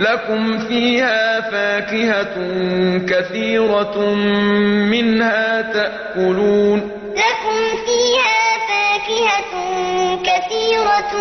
لَكُمْ فِيهَا فَاكِهَةٌ كَثِيرَةٌ مِّنْهَا تَأْكُلُونَ لَكُمْ فِيهَا فَاكِهَةٌ كَثِيرَةٌ